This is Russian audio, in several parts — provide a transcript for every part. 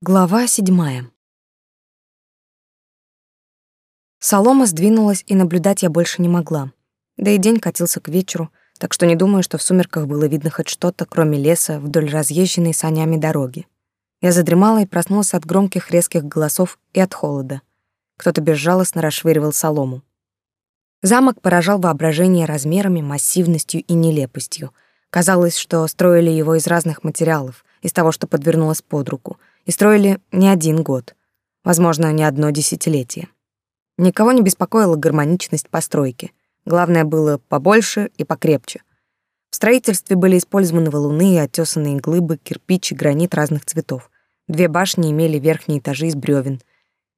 Глава седьмая. Солома сдвинулась, и наблюдать я больше не могла. Да и день катился к вечеру, так что не думаю, что в сумерках было видно хоть что-то, кроме леса вдоль разъезженной санями дороги. Я задремала и проснулась от громких резких голосов и от холода. Кто-то безжалостно расшвыривал солому. Замок поражал воображение размерами, массивностью и нелепостью. Казалось, что строили его из разных материалов, из того, что подвернулось под руку — и строили не один год, возможно, не одно десятилетие. Никого не беспокоила гармоничность постройки. Главное было побольше и покрепче. В строительстве были использованы валуны и отёсанные глыбы, кирпич и гранит разных цветов. Две башни имели верхние этажи из брёвен.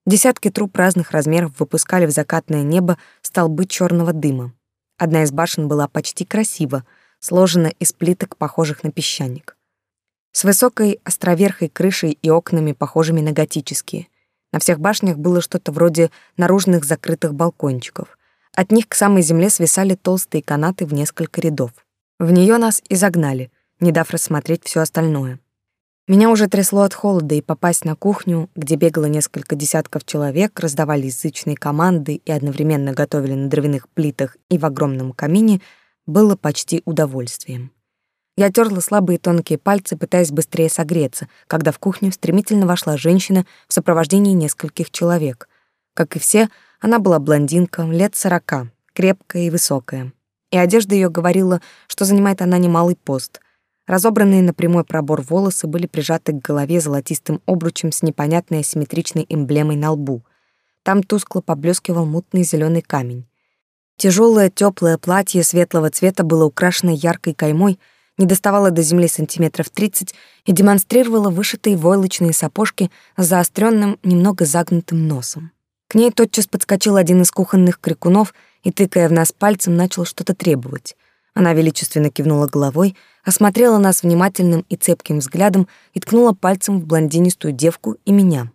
Десятки труб разных размеров выпускали в закатное небо столбы чёрного дыма. Одна из башен была почти красиво, сложена из плиток, похожих на песчаник с высокой островерхой крышей и окнами, похожими на готические. На всех башнях было что-то вроде наружных закрытых балкончиков. От них к самой земле свисали толстые канаты в несколько рядов. В нее нас и загнали, не дав рассмотреть все остальное. Меня уже трясло от холода, и попасть на кухню, где бегало несколько десятков человек, раздавали язычные команды и одновременно готовили на дровяных плитах и в огромном камине, было почти удовольствием. Я терла слабые тонкие пальцы, пытаясь быстрее согреться, когда в кухню стремительно вошла женщина в сопровождении нескольких человек. Как и все, она была блондинка, лет сорока, крепкая и высокая. И одежда ее говорила, что занимает она немалый пост. Разобранные на прямой пробор волосы были прижаты к голове золотистым обручем с непонятной асимметричной эмблемой на лбу. Там тускло поблескивал мутный зеленый камень. Тяжелое теплое платье светлого цвета было украшено яркой каймой — не доставала до земли сантиметров тридцать и демонстрировала вышитые войлочные сапожки с заостренным, немного загнутым носом. К ней тотчас подскочил один из кухонных крикунов и, тыкая в нас пальцем, начал что-то требовать. Она величественно кивнула головой, осмотрела нас внимательным и цепким взглядом и ткнула пальцем в блондинистую девку и меня.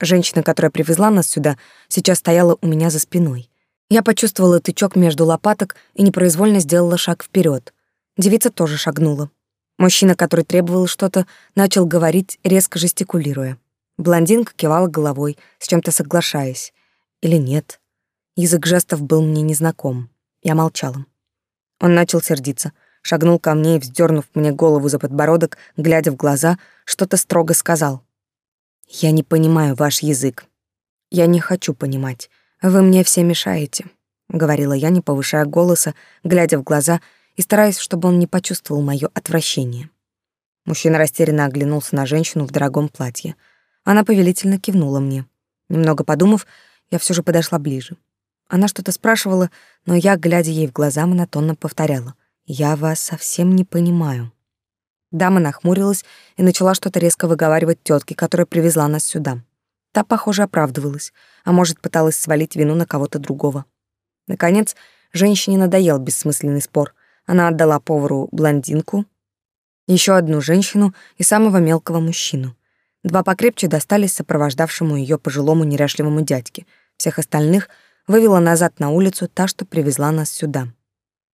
Женщина, которая привезла нас сюда, сейчас стояла у меня за спиной. Я почувствовала тычок между лопаток и непроизвольно сделала шаг вперед. Девица тоже шагнула. Мужчина, который требовал что-то, начал говорить, резко жестикулируя. Блондинка кивала головой, с чем-то соглашаясь. Или нет. Язык жестов был мне незнаком. Я молчала. Он начал сердиться, шагнул ко мне и, вздернув мне голову за подбородок, глядя в глаза, что-то строго сказал. «Я не понимаю ваш язык. Я не хочу понимать. Вы мне все мешаете», — говорила я, не повышая голоса, глядя в глаза и стараясь, чтобы он не почувствовал моё отвращение. Мужчина растерянно оглянулся на женщину в дорогом платье. Она повелительно кивнула мне. Немного подумав, я все же подошла ближе. Она что-то спрашивала, но я, глядя ей в глаза, монотонно повторяла. «Я вас совсем не понимаю». Дама нахмурилась и начала что-то резко выговаривать тетке, которая привезла нас сюда. Та, похоже, оправдывалась, а может, пыталась свалить вину на кого-то другого. Наконец, женщине надоел бессмысленный спор — она отдала повару блондинку, еще одну женщину и самого мелкого мужчину. Два покрепче достались сопровождавшему ее пожилому неряшливому дядьке. Всех остальных вывела назад на улицу та, что привезла нас сюда.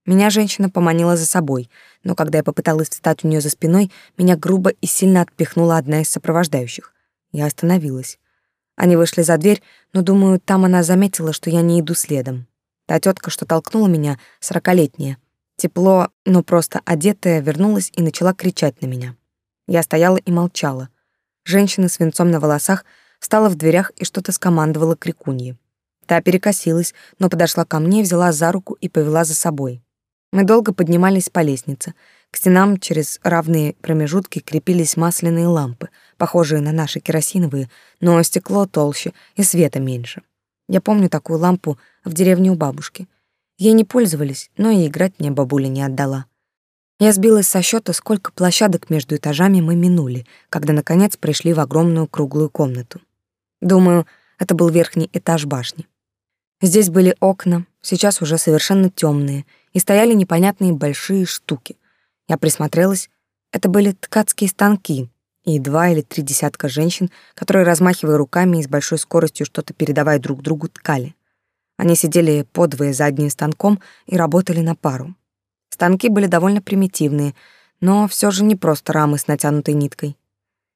Меня женщина поманила за собой, но когда я попыталась встать у нее за спиной, меня грубо и сильно отпихнула одна из сопровождающих. Я остановилась. Они вышли за дверь, но, думаю, там она заметила, что я не иду следом. Та тетка, что толкнула меня, сорокалетняя, Тепло, но просто одетая, вернулась и начала кричать на меня. Я стояла и молчала. Женщина с венцом на волосах встала в дверях и что-то скомандовала крикунье. Та перекосилась, но подошла ко мне, взяла за руку и повела за собой. Мы долго поднимались по лестнице. К стенам через равные промежутки крепились масляные лампы, похожие на наши керосиновые, но стекло толще и света меньше. Я помню такую лампу в деревне у бабушки — Ей не пользовались, но и играть мне бабуля не отдала. Я сбилась со счета, сколько площадок между этажами мы минули, когда, наконец, пришли в огромную круглую комнату. Думаю, это был верхний этаж башни. Здесь были окна, сейчас уже совершенно темные, и стояли непонятные большие штуки. Я присмотрелась. Это были ткацкие станки, и два или три десятка женщин, которые, размахивая руками и с большой скоростью что-то передавая друг другу, ткали. Они сидели подвое за одним станком и работали на пару. Станки были довольно примитивные, но все же не просто рамы с натянутой ниткой.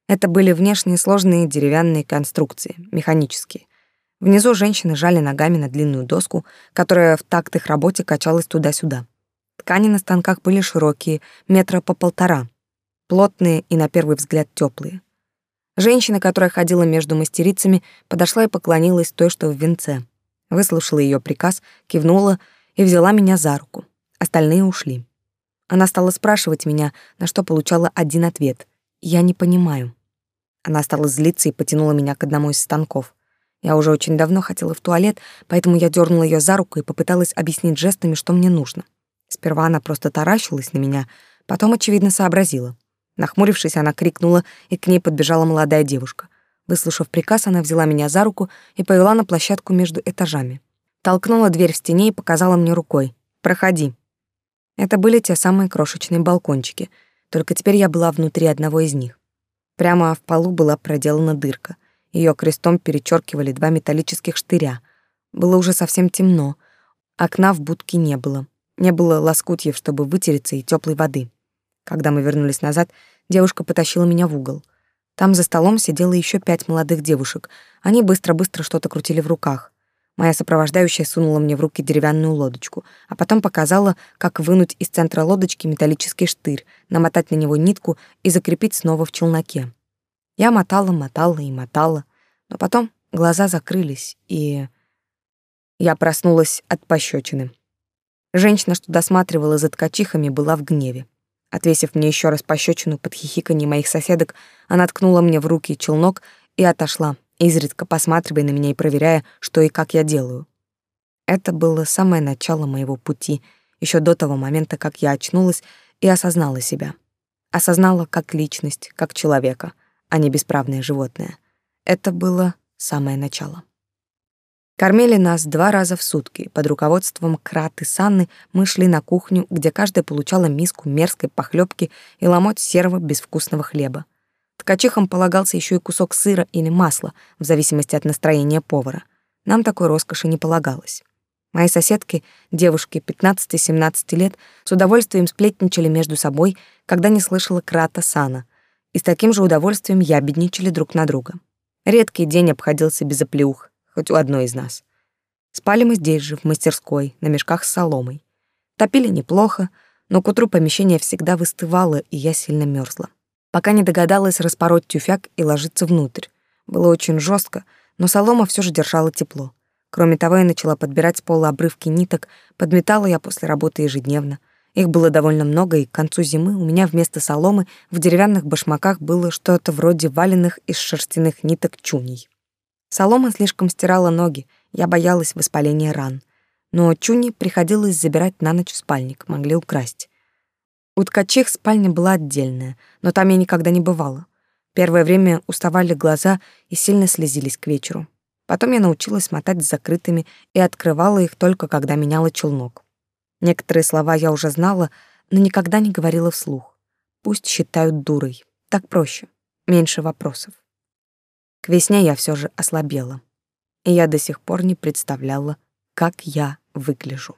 Это были внешние сложные деревянные конструкции, механические. Внизу женщины жали ногами на длинную доску, которая в такт их работе качалась туда-сюда. Ткани на станках были широкие, метра по полтора, плотные и, на первый взгляд, теплые. Женщина, которая ходила между мастерицами, подошла и поклонилась той, что в венце. Выслушала ее приказ, кивнула и взяла меня за руку. Остальные ушли. Она стала спрашивать меня, на что получала один ответ. «Я не понимаю». Она стала злиться и потянула меня к одному из станков. Я уже очень давно хотела в туалет, поэтому я дернула ее за руку и попыталась объяснить жестами, что мне нужно. Сперва она просто таращилась на меня, потом, очевидно, сообразила. Нахмурившись, она крикнула, и к ней подбежала молодая девушка. Выслушав приказ, она взяла меня за руку и повела на площадку между этажами. Толкнула дверь в стене и показала мне рукой. «Проходи». Это были те самые крошечные балкончики, только теперь я была внутри одного из них. Прямо в полу была проделана дырка. Ее крестом перечеркивали два металлических штыря. Было уже совсем темно. Окна в будке не было. Не было лоскутьев, чтобы вытереться, и теплой воды. Когда мы вернулись назад, девушка потащила меня в угол. Там за столом сидело еще пять молодых девушек. Они быстро-быстро что-то крутили в руках. Моя сопровождающая сунула мне в руки деревянную лодочку, а потом показала, как вынуть из центра лодочки металлический штырь, намотать на него нитку и закрепить снова в челноке. Я мотала, мотала и мотала, но потом глаза закрылись, и... Я проснулась от пощечины. Женщина, что досматривала за ткачихами, была в гневе. Отвесив мне еще раз пощечину под хихиканье моих соседок, она ткнула мне в руки челнок и отошла, изредка посматривая на меня и проверяя, что и как я делаю. Это было самое начало моего пути, еще до того момента, как я очнулась и осознала себя. Осознала как личность, как человека, а не бесправное животное. Это было самое начало. Кормили нас два раза в сутки. Под руководством Краты Санны мы шли на кухню, где каждая получала миску мерзкой похлебки и ломоть серого безвкусного хлеба. Ткачихам полагался еще и кусок сыра или масла, в зависимости от настроения повара. Нам такой роскоши не полагалось. Мои соседки, девушки 15-17 лет, с удовольствием сплетничали между собой, когда не слышала Крата Сана, и с таким же удовольствием ябедничали друг на друга. Редкий день обходился без оплеух хоть у одной из нас. Спали мы здесь же, в мастерской, на мешках с соломой. Топили неплохо, но к утру помещение всегда выстывало, и я сильно мерзла. Пока не догадалась распороть тюфяк и ложиться внутрь. Было очень жестко, но солома все же держала тепло. Кроме того, я начала подбирать с пола обрывки ниток, подметала я после работы ежедневно. Их было довольно много, и к концу зимы у меня вместо соломы в деревянных башмаках было что-то вроде валенных из шерстяных ниток чуней. Солома слишком стирала ноги, я боялась воспаления ран. Но Чуни приходилось забирать на ночь спальник, могли украсть. У ткачих спальня была отдельная, но там я никогда не бывала. Первое время уставали глаза и сильно слезились к вечеру. Потом я научилась мотать с закрытыми и открывала их только когда меняла челнок. Некоторые слова я уже знала, но никогда не говорила вслух. Пусть считают дурой. Так проще. Меньше вопросов. К весне я все же ослабела, и я до сих пор не представляла, как я выгляжу.